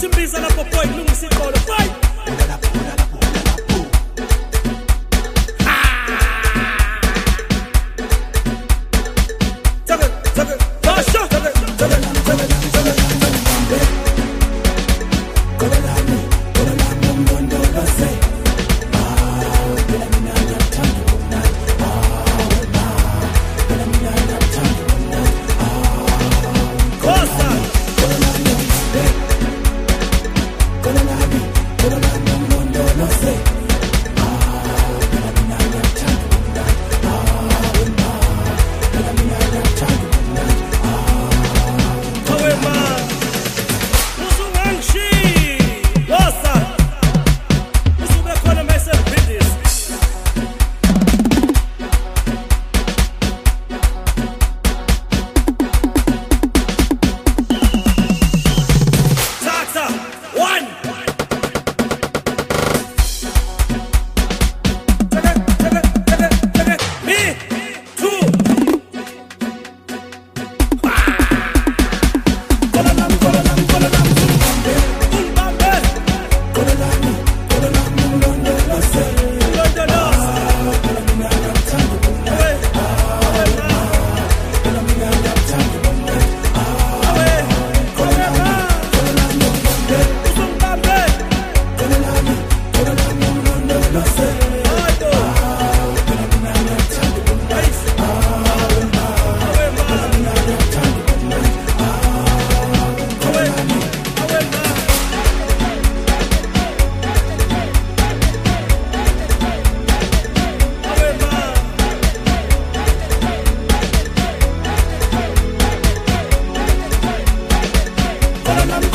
Simbiza lapho boy, lungisa ibhola, fight!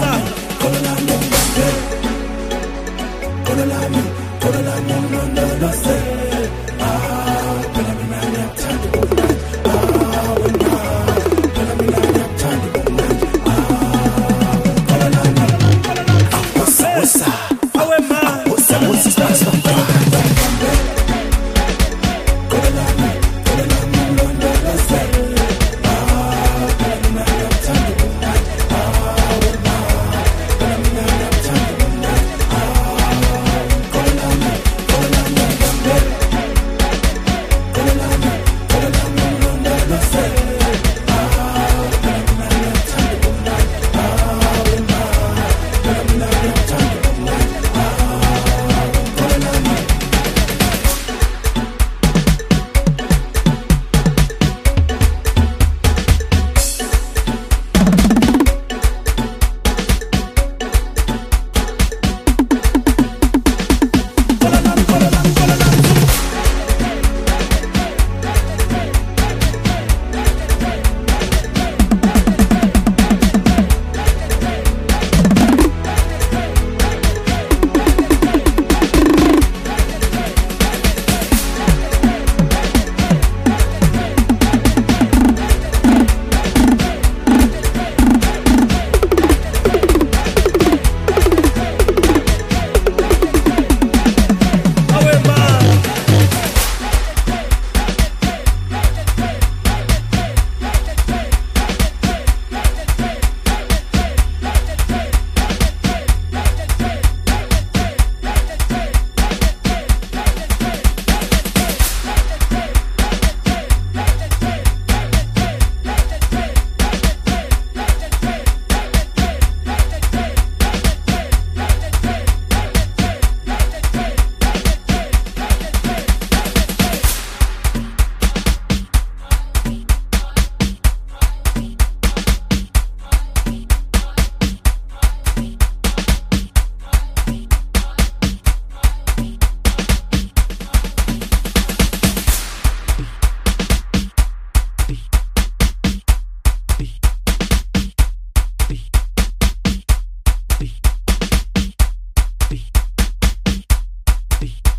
Colorado, Colorado, Colorado, Colorado, Colorado, Colorado, beat.